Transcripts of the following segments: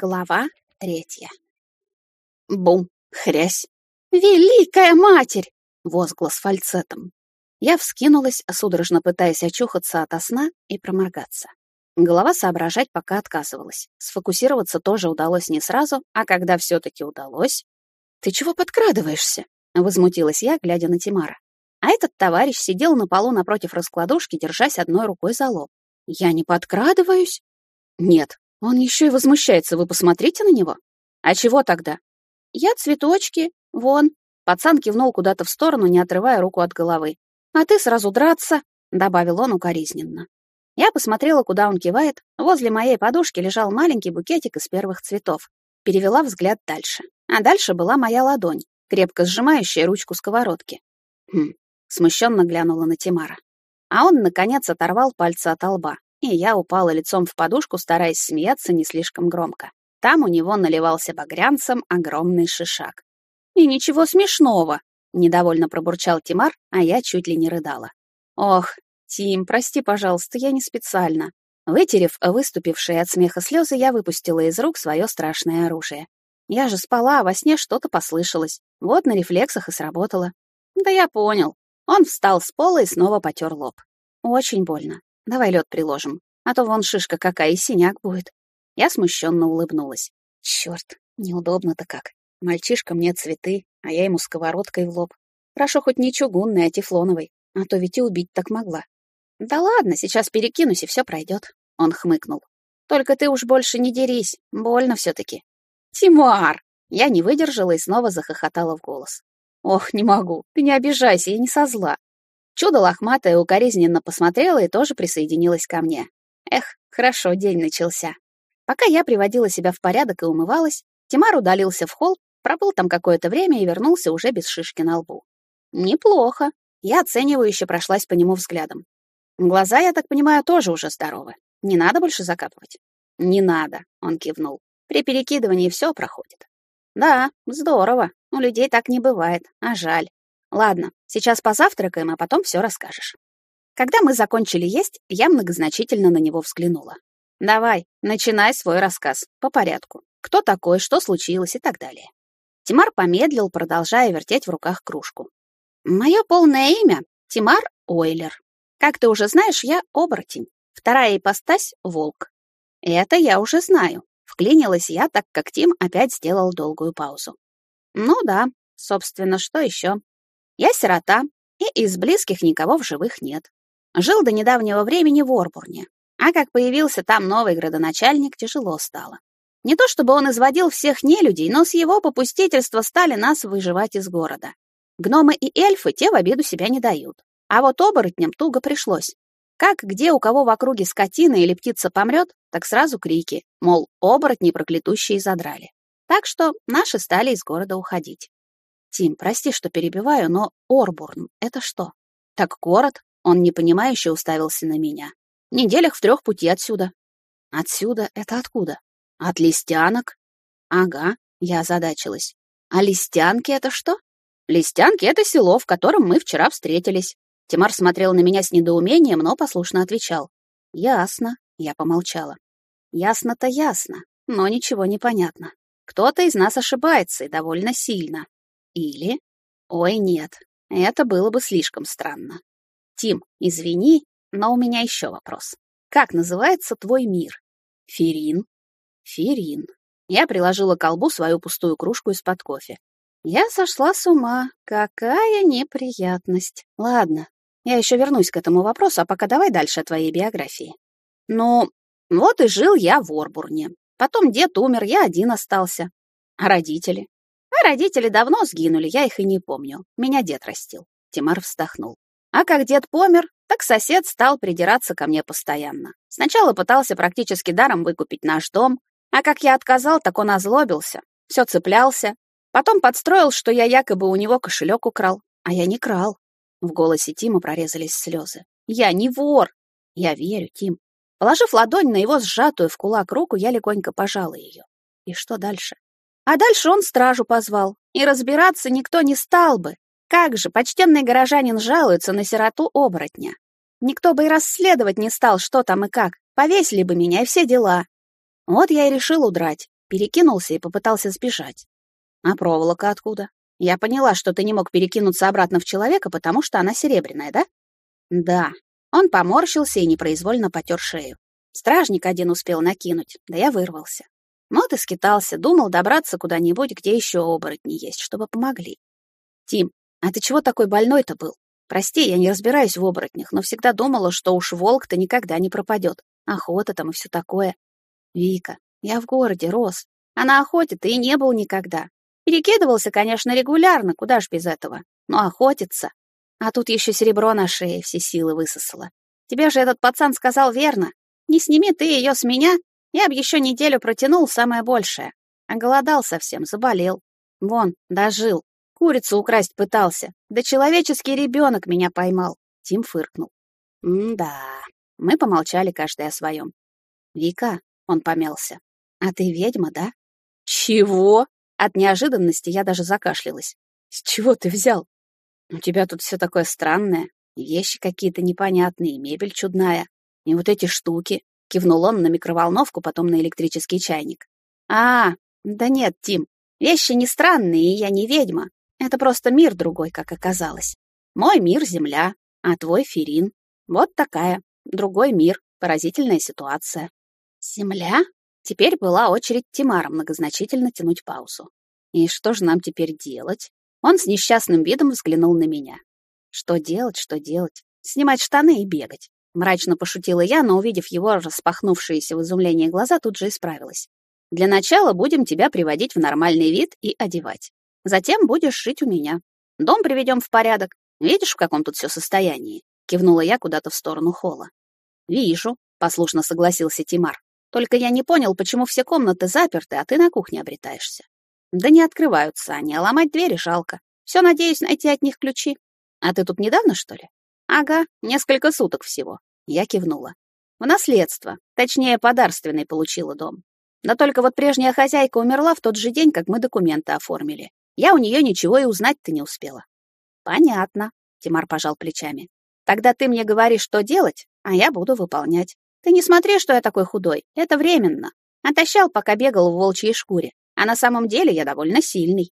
Глава третья. Бум, хрясь. «Великая матерь!» — возглас фальцетом. Я вскинулась, судорожно пытаясь очухаться ото сна и проморгаться. Голова соображать пока отказывалась. Сфокусироваться тоже удалось не сразу, а когда все-таки удалось... «Ты чего подкрадываешься?» — возмутилась я, глядя на Тимара. А этот товарищ сидел на полу напротив раскладушки, держась одной рукой за лоб. «Я не подкрадываюсь?» «Нет, он еще и возмущается, вы посмотрите на него. А чего тогда? Я цветочки, вон. Пацан кивнул куда-то в сторону, не отрывая руку от головы. А ты сразу драться, добавил он укоризненно. Я посмотрела, куда он кивает. Возле моей подушки лежал маленький букетик из первых цветов. Перевела взгляд дальше. А дальше была моя ладонь, крепко сжимающая ручку сковородки. Хм, смущенно глянула на Тимара. А он, наконец, оторвал пальцы от лба, и я упала лицом в подушку, стараясь смеяться не слишком громко. Там у него наливался багрянцем огромный шишак. «И ничего смешного!» — недовольно пробурчал Тимар, а я чуть ли не рыдала. «Ох, Тим, прости, пожалуйста, я не специально». Вытерев выступившие от смеха слезы, я выпустила из рук свое страшное оружие. Я же спала, а во сне что-то послышалось. Вот на рефлексах и сработало. Да я понял. Он встал с пола и снова потер лоб. Очень больно. Давай лед приложим, а то вон шишка какая и синяк будет. Я смущенно улыбнулась. Черт, неудобно-то как. Мальчишка мне цветы, а я ему сковородкой в лоб. Хорошо хоть не чугунный, а тефлоновый, а то ведь и убить так могла. Да ладно, сейчас перекинусь, и все пройдет. Он хмыкнул. Только ты уж больше не дерись, больно все-таки. Тимар! Я не выдержала и снова захохотала в голос. Ох, не могу, ты не обижайся, я не со зла. Чудо лохматое укоризненно посмотрела и тоже присоединилась ко мне. Эх, хорошо день начался. Пока я приводила себя в порядок и умывалась, Тимар удалился в холл, пробыл там какое-то время и вернулся уже без шишки на лбу. Неплохо. Я оценивающе прошлась по нему взглядом. Глаза, я так понимаю, тоже уже здоровы. Не надо больше закапывать? Не надо, он кивнул. При перекидывании все проходит. Да, здорово. У людей так не бывает, а жаль. Ладно, сейчас позавтракаем, а потом все расскажешь. Когда мы закончили есть, я многозначительно на него взглянула. Давай, начинай свой рассказ, по порядку. Кто такой, что случилось и так далее. Тимар помедлил, продолжая вертеть в руках кружку. Мое полное имя — Тимар Ойлер. Как ты уже знаешь, я оборотень. Вторая ипостась — волк. Это я уже знаю. Вклинилась я, так как Тим опять сделал долгую паузу. Ну да, собственно, что еще? Я сирота, и из близких никого в живых нет. Жил до недавнего времени в Орбурне, а как появился там новый градоначальник, тяжело стало. Не то чтобы он изводил всех нелюдей, но с его попустительства стали нас выживать из города. Гномы и эльфы те в обиду себя не дают. А вот оборотням туго пришлось. Как где у кого в округе скотина или птица помрет, так сразу крики, мол, оборотни проклятущие задрали. Так что наши стали из города уходить. Тим, прости, что перебиваю, но Орбурн — это что? Так город? Он непонимающе уставился на меня. Неделях в трех пути отсюда. Отсюда — это откуда? От листянок? Ага, я озадачилась. А листянки — это что? Листянки — это село, в котором мы вчера встретились. Тимар смотрел на меня с недоумением, но послушно отвечал. Ясно, я помолчала. Ясно-то ясно, но ничего не понятно. Кто-то из нас ошибается и довольно сильно. Или... Ой, нет, это было бы слишком странно. Тим, извини, но у меня еще вопрос. Как называется твой мир? Ферин. Ферин. Я приложила к колбу свою пустую кружку из-под кофе. Я сошла с ума. Какая неприятность. Ладно, я еще вернусь к этому вопросу, а пока давай дальше о твоей биографии. Ну, вот и жил я в Орбурне. Потом дед умер, я один остался. А родители? Родители давно сгинули, я их и не помню. Меня дед растил. Тимар вздохнул. А как дед помер, так сосед стал придираться ко мне постоянно. Сначала пытался практически даром выкупить наш дом, а как я отказал, так он озлобился, все цеплялся. Потом подстроил, что я якобы у него кошелек украл, а я не крал. В голосе Тима прорезались слезы. Я не вор. Я верю, Тим. Положив ладонь на его сжатую в кулак руку, я легонько пожала ее. И что дальше? А дальше он стражу позвал, и разбираться никто не стал бы. Как же почтенный горожанин жалуется на сироту оборотня? Никто бы и расследовать не стал, что там и как. Повесили бы меня и все дела. Вот я и решил удрать. перекинулся и попытался сбежать. А проволока откуда? Я поняла, что ты не мог перекинуться обратно в человека, потому что она серебряная, да? Да. Он поморщился и непроизвольно потер шею. Стражник один успел накинуть, да я вырвался. Вот и скитался, думал добраться куда-нибудь, где еще оборотни есть, чтобы помогли. Тим, а ты чего такой больной-то был? Прости, я не разбираюсь в оборотнях, но всегда думала, что уж волк-то никогда не пропадет. Охота там и все такое. Вика, я в городе рос, а на охоте ты и не был никогда. Перекидывался, конечно, регулярно, куда ж без этого. Но охотиться. А тут еще серебро на шее все силы высосало. Тебе же этот пацан сказал верно. Не сними ты ее с меня, я б еще неделю протянул самое большее. А голодал совсем, заболел. Вон, дожил. Курицу украсть пытался. Да человеческий ребенок меня поймал. Тим фыркнул. М-да. Мы помолчали каждый о своем. Вика, он помялся. А ты ведьма, да? Чего? От неожиданности я даже закашлялась. С чего ты взял? У тебя тут все такое странное. Вещи какие-то непонятные, мебель чудная. И вот эти штуки. Кивнул он на микроволновку, потом на электрический чайник. А, да нет, Тим, вещи не странные, и я не ведьма. Это просто мир другой, как оказалось. Мой мир — Земля, а твой — Ферин. Вот такая. Другой мир. Поразительная ситуация. Земля? Теперь была очередь Тимара многозначительно тянуть паузу. И что же нам теперь делать? Он с несчастным видом взглянул на меня. Что делать, что делать? Снимать штаны и бегать. Мрачно пошутила я, но, увидев его распахнувшиеся в изумлении глаза, тут же исправилась. Для начала будем тебя приводить в нормальный вид и одевать. Затем будешь жить у меня. Дом приведем в порядок. Видишь, в каком тут все состоянии?» Кивнула я куда-то в сторону холла. «Вижу», — послушно согласился Тимар. «Только я не понял, почему все комнаты заперты, а ты на кухне обретаешься». «Да не открываются они, а ломать двери жалко. Все надеюсь найти от них ключи. А ты тут недавно, что ли?» «Ага, несколько суток всего». Я кивнула. «В наследство, точнее, подарственный получила дом. Но только вот прежняя хозяйка умерла в тот же день, как мы документы оформили. Я у нее ничего и узнать-то не успела. Понятно, Тимар пожал плечами. Тогда ты мне говоришь, что делать, а я буду выполнять. Ты не смотри, что я такой худой. Это временно. Отощал, пока бегал в волчьей шкуре. А на самом деле я довольно сильный.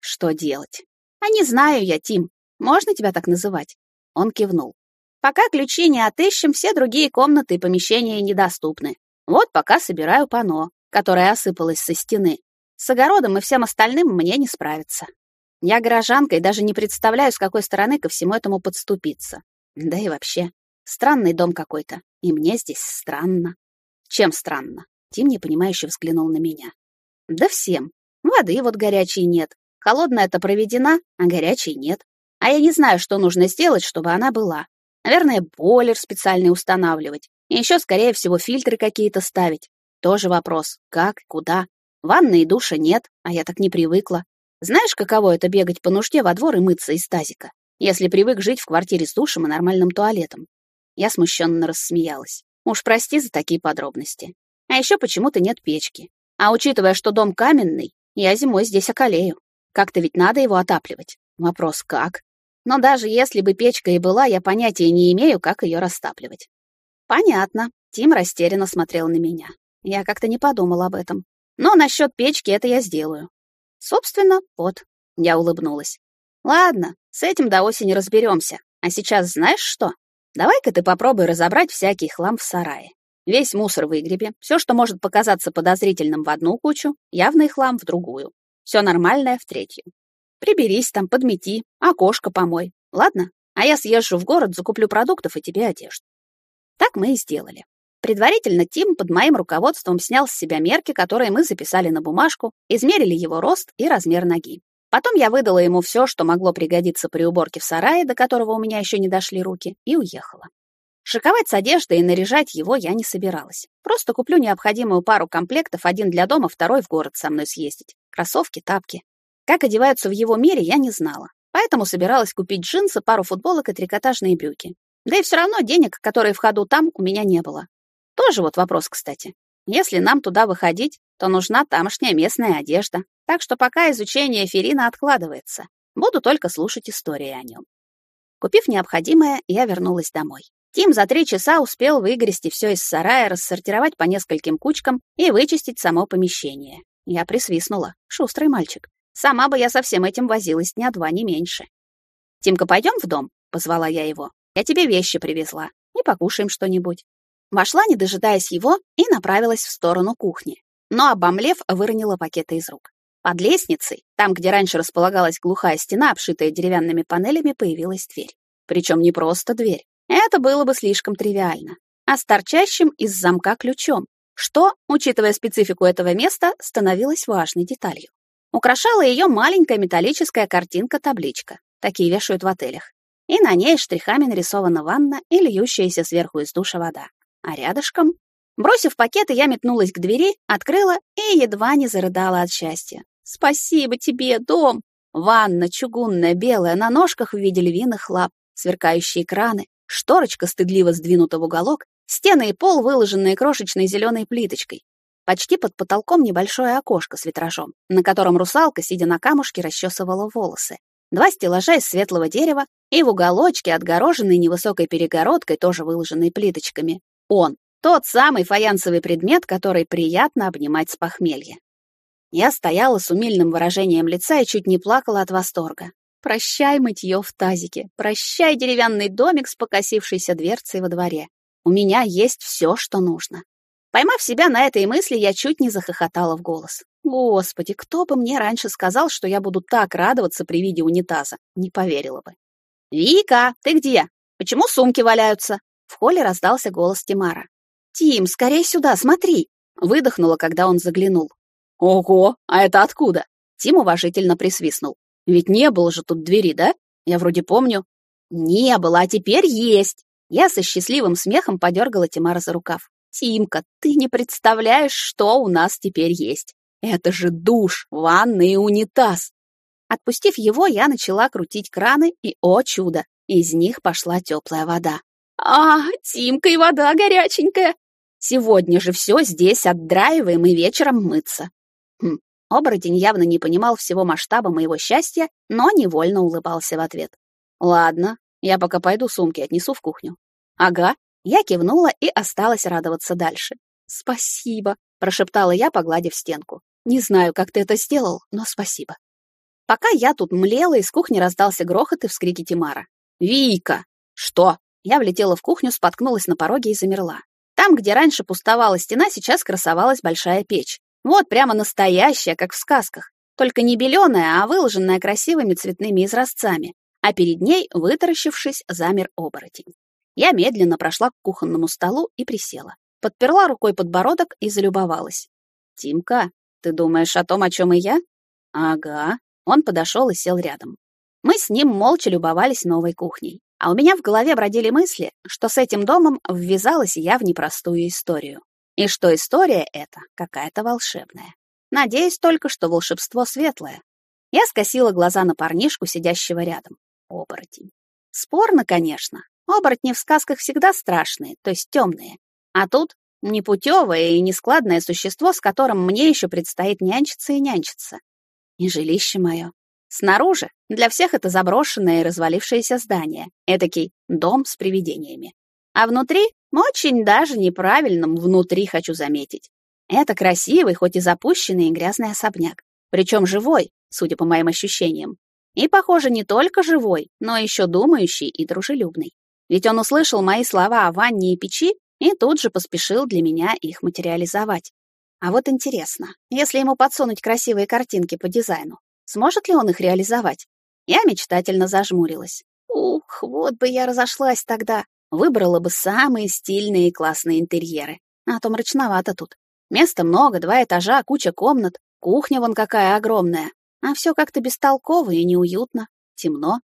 Что делать? А не знаю я, Тим. Можно тебя так называть? Он кивнул. Пока ключи не отыщем, все другие комнаты и помещения недоступны. Вот пока собираю пано, которое осыпалось со стены. С огородом и всем остальным мне не справиться. Я горожанка и даже не представляю, с какой стороны ко всему этому подступиться. Да и вообще, странный дом какой-то, и мне здесь странно. Чем странно? Тим непонимающе взглянул на меня. Да всем. Воды вот горячей нет. Холодная-то проведена, а горячей нет. А я не знаю, что нужно сделать, чтобы она была. Наверное, бойлер специальный устанавливать. И еще, скорее всего, фильтры какие-то ставить. Тоже вопрос. Как, куда? Ванны и душа нет, а я так не привыкла. Знаешь, каково это бегать по нужде во двор и мыться из тазика, если привык жить в квартире с душем и нормальным туалетом? Я смущенно рассмеялась. Уж прости за такие подробности. А еще почему-то нет печки. А учитывая, что дом каменный, я зимой здесь околею. Как-то ведь надо его отапливать. Вопрос как? Но даже если бы печка и была, я понятия не имею, как ее растапливать. Понятно. Тим растерянно смотрел на меня. Я как-то не подумал об этом. Но насчет печки это я сделаю. Собственно, вот, я улыбнулась. Ладно, с этим до осени разберемся. А сейчас знаешь что? Давай-ка ты попробуй разобрать всякий хлам в сарае. Весь мусор выгреби, все, что может показаться подозрительным в одну кучу, явный хлам в другую. Все нормальное в третью. Приберись там, подмети, окошко помой. Ладно? А я съезжу в город, закуплю продуктов и тебе одежду. Так мы и сделали. Предварительно Тим под моим руководством снял с себя мерки, которые мы записали на бумажку, измерили его рост и размер ноги. Потом я выдала ему все, что могло пригодиться при уборке в сарае, до которого у меня еще не дошли руки, и уехала. Шиковать с одеждой и наряжать его я не собиралась. Просто куплю необходимую пару комплектов, один для дома, второй в город со мной съездить. Кроссовки, тапки. Как одеваются в его мире, я не знала. Поэтому собиралась купить джинсы, пару футболок и трикотажные брюки. Да и все равно денег, которые в ходу там, у меня не было. Тоже вот вопрос, кстати. Если нам туда выходить, то нужна тамошняя местная одежда. Так что пока изучение Ферина откладывается. Буду только слушать истории о нем. Купив необходимое, я вернулась домой. Тим за три часа успел выгрести все из сарая, рассортировать по нескольким кучкам и вычистить само помещение. Я присвистнула. Шустрый мальчик. Сама бы я со всем этим возилась дня два, не меньше. «Тимка, пойдем в дом?» — позвала я его. «Я тебе вещи привезла. И покушаем что-нибудь». Вошла, не дожидаясь его, и направилась в сторону кухни. Но, обомлев, выронила пакеты из рук. Под лестницей, там, где раньше располагалась глухая стена, обшитая деревянными панелями, появилась дверь. Причем не просто дверь. Это было бы слишком тривиально. А с торчащим из замка ключом, что, учитывая специфику этого места, становилось важной деталью. Украшала ее маленькая металлическая картинка-табличка. Такие вешают в отелях. И на ней штрихами нарисована ванна и льющаяся сверху из душа вода. А рядышком... Бросив пакеты, я метнулась к двери, открыла и едва не зарыдала от счастья. «Спасибо тебе, дом!» Ванна чугунная, белая, на ножках в виде львиных лап, сверкающие краны, шторочка стыдливо сдвинута в уголок, стены и пол, выложенные крошечной зеленой плиточкой. Почти под потолком небольшое окошко с витражом, на котором русалка, сидя на камушке, расчесывала волосы два стеллажа из светлого дерева и в уголочке, отгороженный невысокой перегородкой, тоже выложенной плиточками. Он, тот самый фаянсовый предмет, который приятно обнимать с похмелья. Я стояла с умильным выражением лица и чуть не плакала от восторга. Прощай мытье в тазике, прощай деревянный домик с покосившейся дверцей во дворе. У меня есть все, что нужно. Поймав себя на этой мысли, я чуть не захохотала в голос. Господи, кто бы мне раньше сказал, что я буду так радоваться при виде унитаза? Не поверила бы. «Вика, ты где? Почему сумки валяются?» В холле раздался голос Тимара. «Тим, скорее сюда, смотри!» Выдохнула, когда он заглянул. «Ого, а это откуда?» Тим уважительно присвистнул. «Ведь не было же тут двери, да? Я вроде помню». «Не было, а теперь есть!» Я со счастливым смехом подергала Тимара за рукав. «Тимка, ты не представляешь, что у нас теперь есть!» Это же душ, ванна и унитаз. Отпустив его, я начала крутить краны, и, о чудо, из них пошла теплая вода. А, Тимка и вода горяченькая. Сегодня же все здесь отдраиваем и вечером мыться. Хм, оборотень явно не понимал всего масштаба моего счастья, но невольно улыбался в ответ. Ладно, я пока пойду сумки отнесу в кухню. Ага, я кивнула и осталась радоваться дальше. Спасибо, прошептала я, погладив стенку. Не знаю, как ты это сделал, но спасибо. Пока я тут млела, из кухни раздался грохот и вскрики Тимара. «Вика!» «Что?» Я влетела в кухню, споткнулась на пороге и замерла. Там, где раньше пустовала стена, сейчас красовалась большая печь. Вот прямо настоящая, как в сказках. Только не беленая, а выложенная красивыми цветными изразцами. А перед ней, вытаращившись, замер оборотень. Я медленно прошла к кухонному столу и присела. Подперла рукой подбородок и залюбовалась. «Тимка, ты думаешь о том, о чем и я?» «Ага». Он подошел и сел рядом. Мы с ним молча любовались новой кухней. А у меня в голове бродили мысли, что с этим домом ввязалась я в непростую историю. И что история эта какая-то волшебная. Надеюсь только, что волшебство светлое. Я скосила глаза на парнишку, сидящего рядом. Оборотень. Спорно, конечно. Оборотни в сказках всегда страшные, то есть темные. А тут непутевое и нескладное существо, с которым мне еще предстоит нянчиться и нянчиться. И жилище мое. Снаружи для всех это заброшенное и развалившееся здание, этакий дом с привидениями. А внутри, очень даже неправильным внутри хочу заметить. Это красивый, хоть и запущенный и грязный особняк. Причем живой, судя по моим ощущениям. И, похоже, не только живой, но еще думающий и дружелюбный. Ведь он услышал мои слова о ванне и печи и тут же поспешил для меня их материализовать. А вот интересно, если ему подсунуть красивые картинки по дизайну, сможет ли он их реализовать? Я мечтательно зажмурилась. Ух, вот бы я разошлась тогда, выбрала бы самые стильные и классные интерьеры. А то мрачновато тут. Места много, два этажа, куча комнат, кухня вон какая огромная. А все как-то бестолково и неуютно, темно.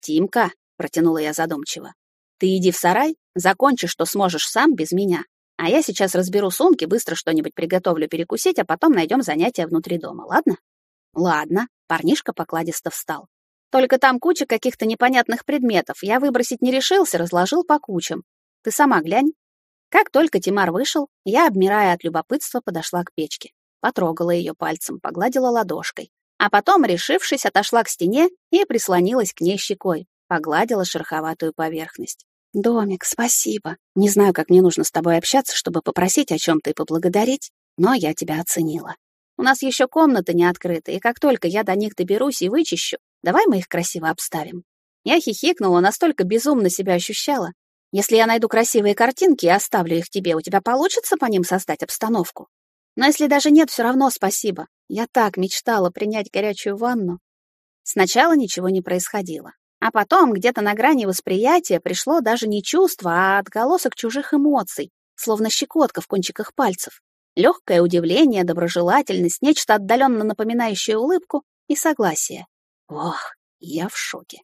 «Тимка», — протянула я задумчиво, — «ты иди в сарай, Закончи, что сможешь сам без меня. А я сейчас разберу сумки, быстро что-нибудь приготовлю перекусить, а потом найдем занятия внутри дома, ладно? Ладно, парнишка покладисто встал. Только там куча каких-то непонятных предметов. Я выбросить не решился, разложил по кучам. Ты сама глянь. Как только Тимар вышел, я, обмирая от любопытства, подошла к печке. Потрогала ее пальцем, погладила ладошкой. А потом, решившись, отошла к стене и прислонилась к ней щекой, погладила шероховатую поверхность. «Домик, спасибо. Не знаю, как мне нужно с тобой общаться, чтобы попросить о чем-то и поблагодарить, но я тебя оценила. У нас еще комнаты не открыты, и как только я до них доберусь и вычищу, давай мы их красиво обставим». Я хихикнула, настолько безумно себя ощущала. Если я найду красивые картинки и оставлю их тебе, у тебя получится по ним создать обстановку? Но если даже нет, все равно спасибо. Я так мечтала принять горячую ванну. Сначала ничего не происходило. А потом где-то на грани восприятия пришло даже не чувство, а отголосок чужих эмоций, словно щекотка в кончиках пальцев. Легкое удивление, доброжелательность, нечто отдаленно напоминающее улыбку и согласие. Ох, я в шоке.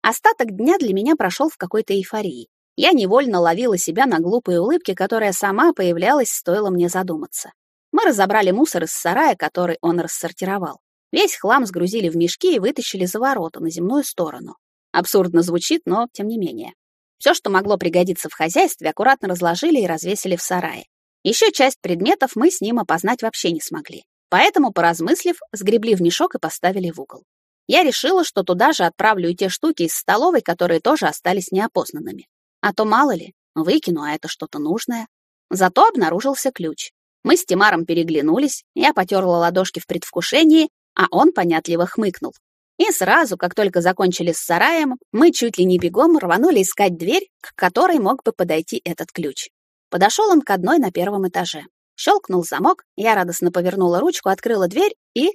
Остаток дня для меня прошел в какой-то эйфории. Я невольно ловила себя на глупые улыбки, которая сама появлялась, стоило мне задуматься. Мы разобрали мусор из сарая, который он рассортировал. Весь хлам сгрузили в мешки и вытащили за ворота на земную сторону. Абсурдно звучит, но тем не менее. Все, что могло пригодиться в хозяйстве, аккуратно разложили и развесили в сарае. Еще часть предметов мы с ним опознать вообще не смогли. Поэтому, поразмыслив, сгребли в мешок и поставили в угол. Я решила, что туда же отправлю и те штуки из столовой, которые тоже остались неопознанными. А то мало ли, выкину, а это что-то нужное. Зато обнаружился ключ. Мы с Тимаром переглянулись, я потерла ладошки в предвкушении, а он понятливо хмыкнул. И сразу, как только закончили с сараем, мы чуть ли не бегом рванули искать дверь, к которой мог бы подойти этот ключ. Подошел он к одной на первом этаже. Щелкнул замок, я радостно повернула ручку, открыла дверь и...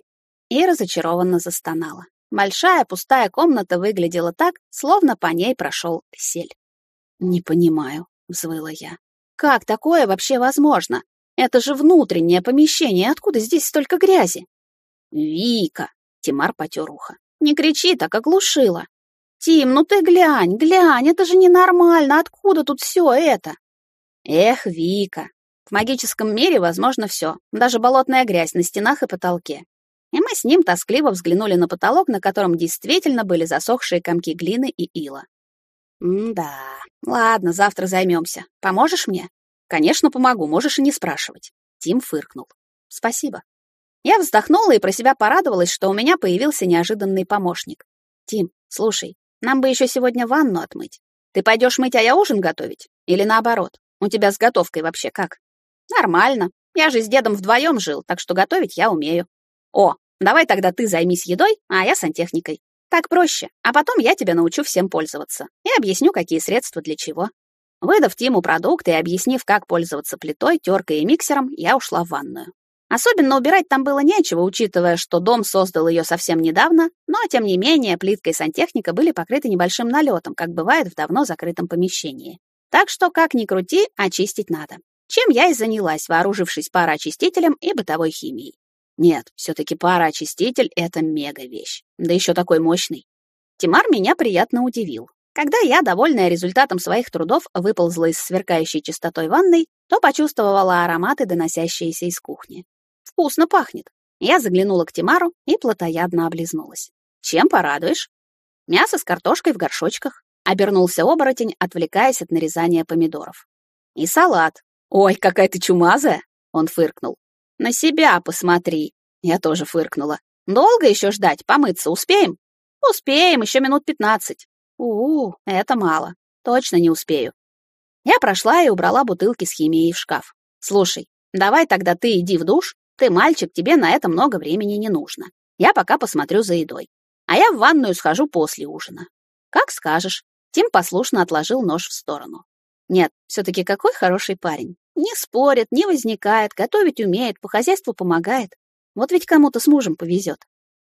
и разочарованно застонала. Большая пустая комната выглядела так, словно по ней прошел сель. «Не понимаю», — взвыла я. «Как такое вообще возможно? Это же внутреннее помещение, откуда здесь столько грязи?» «Вика!» — Тимар потер ухо. Не кричи так, оглушила. Тим, ну ты глянь, глянь, это же ненормально. Откуда тут все это? Эх, Вика. В магическом мире возможно все, даже болотная грязь на стенах и потолке. И мы с ним тоскливо взглянули на потолок, на котором действительно были засохшие комки глины и ила. «М-да. Ладно, завтра займемся. Поможешь мне?» «Конечно, помогу, можешь и не спрашивать». Тим фыркнул. «Спасибо». Я вздохнула и про себя порадовалась, что у меня появился неожиданный помощник. «Тим, слушай, нам бы еще сегодня ванну отмыть. Ты пойдешь мыть, а я ужин готовить? Или наоборот? У тебя с готовкой вообще как?» «Нормально. Я же с дедом вдвоем жил, так что готовить я умею». «О, давай тогда ты займись едой, а я сантехникой. Так проще, а потом я тебя научу всем пользоваться и объясню, какие средства для чего». Выдав Тиму продукты и объяснив, как пользоваться плитой, теркой и миксером, я ушла в ванную. Особенно убирать там было нечего, учитывая, что дом создал ее совсем недавно, но, тем не менее, плитка и сантехника были покрыты небольшим налетом, как бывает в давно закрытом помещении. Так что, как ни крути, очистить надо. Чем я и занялась, вооружившись пароочистителем и бытовой химией. Нет, все-таки пароочиститель — это мега-вещь. Да еще такой мощный. Тимар меня приятно удивил. Когда я, довольная результатом своих трудов, выползла из сверкающей чистотой ванной, то почувствовала ароматы, доносящиеся из кухни. Вкусно пахнет. Я заглянула к Тимару и плотоядно облизнулась. Чем порадуешь? Мясо с картошкой в горшочках. Обернулся оборотень, отвлекаясь от нарезания помидоров. И салат. Ой, какая ты чумазая! Он фыркнул. На себя посмотри. Я тоже фыркнула. Долго еще ждать? Помыться успеем? Успеем, еще минут пятнадцать. У, -у это мало. Точно не успею. Я прошла и убрала бутылки с химией в шкаф. Слушай, давай тогда ты иди в душ, ты мальчик, тебе на это много времени не нужно. Я пока посмотрю за едой. А я в ванную схожу после ужина. Как скажешь. Тим послушно отложил нож в сторону. Нет, все-таки какой хороший парень. Не спорит, не возникает, готовить умеет, по хозяйству помогает. Вот ведь кому-то с мужем повезет.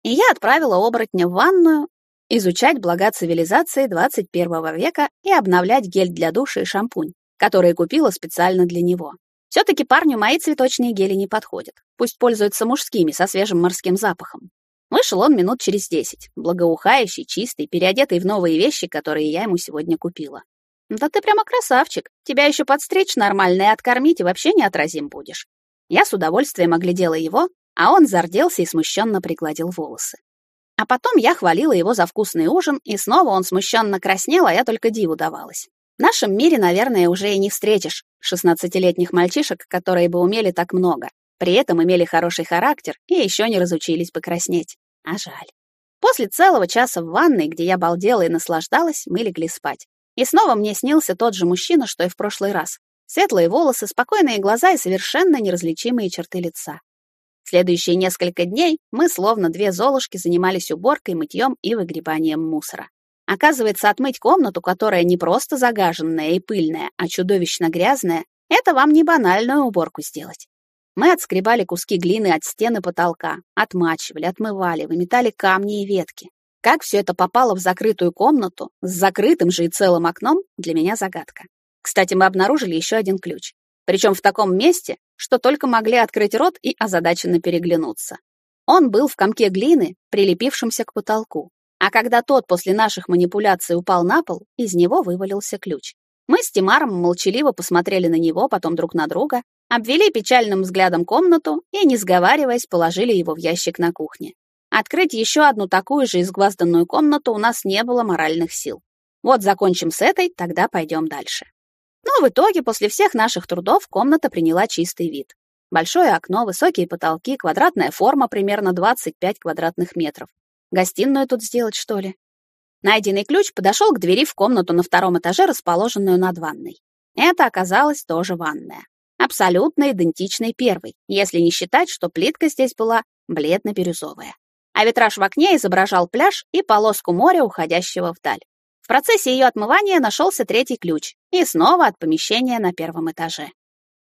И я отправила оборотня в ванную изучать блага цивилизации 21 века и обновлять гель для душа и шампунь, которые купила специально для него. Все-таки парню мои цветочные гели не подходят. Пусть пользуется мужскими, со свежим морским запахом. Вышел он минут через десять, благоухающий, чистый, переодетый в новые вещи, которые я ему сегодня купила. Да ты прямо красавчик. Тебя еще подстричь нормально и откормить, и вообще неотразим будешь. Я с удовольствием оглядела его, а он зарделся и смущенно пригладил волосы. А потом я хвалила его за вкусный ужин, и снова он смущенно краснел, а я только диву давалась. В нашем мире, наверное, уже и не встретишь шестнадцатилетних мальчишек, которые бы умели так много, при этом имели хороший характер и еще не разучились покраснеть. А жаль. После целого часа в ванной, где я балдела и наслаждалась, мы легли спать. И снова мне снился тот же мужчина, что и в прошлый раз. Светлые волосы, спокойные глаза и совершенно неразличимые черты лица. Следующие несколько дней мы, словно две золушки, занимались уборкой, мытьем и выгребанием мусора. Оказывается, отмыть комнату, которая не просто загаженная и пыльная, а чудовищно грязная, это вам не банальную уборку сделать. Мы отскребали куски глины от стены потолка, отмачивали, отмывали, выметали камни и ветки. Как все это попало в закрытую комнату, с закрытым же и целым окном, для меня загадка. Кстати, мы обнаружили еще один ключ. Причем в таком месте, что только могли открыть рот и озадаченно переглянуться. Он был в комке глины, прилепившемся к потолку. А когда тот после наших манипуляций упал на пол, из него вывалился ключ. Мы с Тимаром молчаливо посмотрели на него, потом друг на друга, обвели печальным взглядом комнату и, не сговариваясь, положили его в ящик на кухне. Открыть еще одну такую же изгвазданную комнату у нас не было моральных сил. Вот закончим с этой, тогда пойдем дальше. Но в итоге, после всех наших трудов, комната приняла чистый вид. Большое окно, высокие потолки, квадратная форма примерно 25 квадратных метров. Гостиную тут сделать, что ли? Найденный ключ подошел к двери в комнату на втором этаже, расположенную над ванной. Это оказалась тоже ванная. Абсолютно идентичной первой, если не считать, что плитка здесь была бледно-бирюзовая. А витраж в окне изображал пляж и полоску моря, уходящего вдаль. В процессе ее отмывания нашелся третий ключ, и снова от помещения на первом этаже.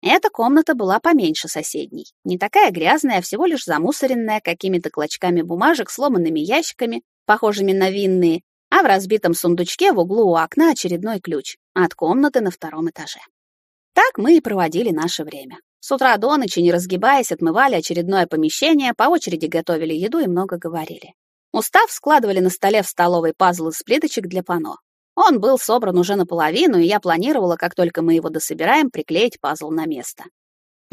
Эта комната была поменьше соседней, не такая грязная, а всего лишь замусоренная какими-то клочками бумажек, сломанными ящиками, похожими на винные, а в разбитом сундучке в углу у окна очередной ключ от комнаты на втором этаже. Так мы и проводили наше время. С утра до ночи, не разгибаясь, отмывали очередное помещение, по очереди готовили еду и много говорили. Устав, складывали на столе в столовой пазл из плиточек для пано. Он был собран уже наполовину, и я планировала, как только мы его дособираем, приклеить пазл на место.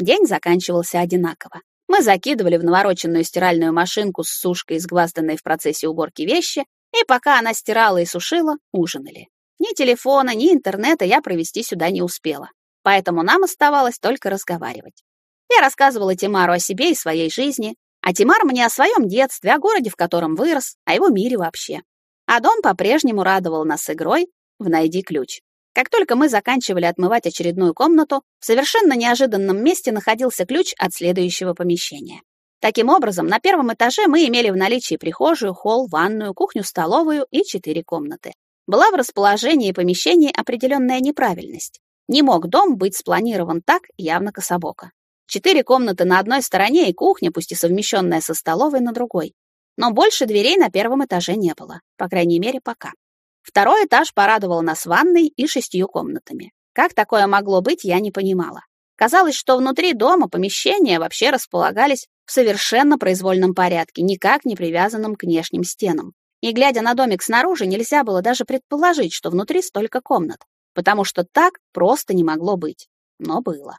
День заканчивался одинаково. Мы закидывали в навороченную стиральную машинку с сушкой, сгвазданной в процессе уборки вещи, и пока она стирала и сушила, ужинали. Ни телефона, ни интернета я провести сюда не успела, поэтому нам оставалось только разговаривать. Я рассказывала Тимару о себе и своей жизни, а Тимар мне о своем детстве, о городе, в котором вырос, о его мире вообще. А дом по-прежнему радовал нас игрой в «Найди ключ». Как только мы заканчивали отмывать очередную комнату, в совершенно неожиданном месте находился ключ от следующего помещения. Таким образом, на первом этаже мы имели в наличии прихожую, холл, ванную, кухню-столовую и четыре комнаты. Была в расположении помещений определенная неправильность. Не мог дом быть спланирован так явно кособоко. Четыре комнаты на одной стороне и кухня, пусть и совмещенная со столовой, на другой. Но больше дверей на первом этаже не было, по крайней мере, пока. Второй этаж порадовал нас ванной и шестью комнатами. Как такое могло быть, я не понимала. Казалось, что внутри дома помещения вообще располагались в совершенно произвольном порядке, никак не привязанном к внешним стенам. И глядя на домик снаружи, нельзя было даже предположить, что внутри столько комнат, потому что так просто не могло быть. Но было.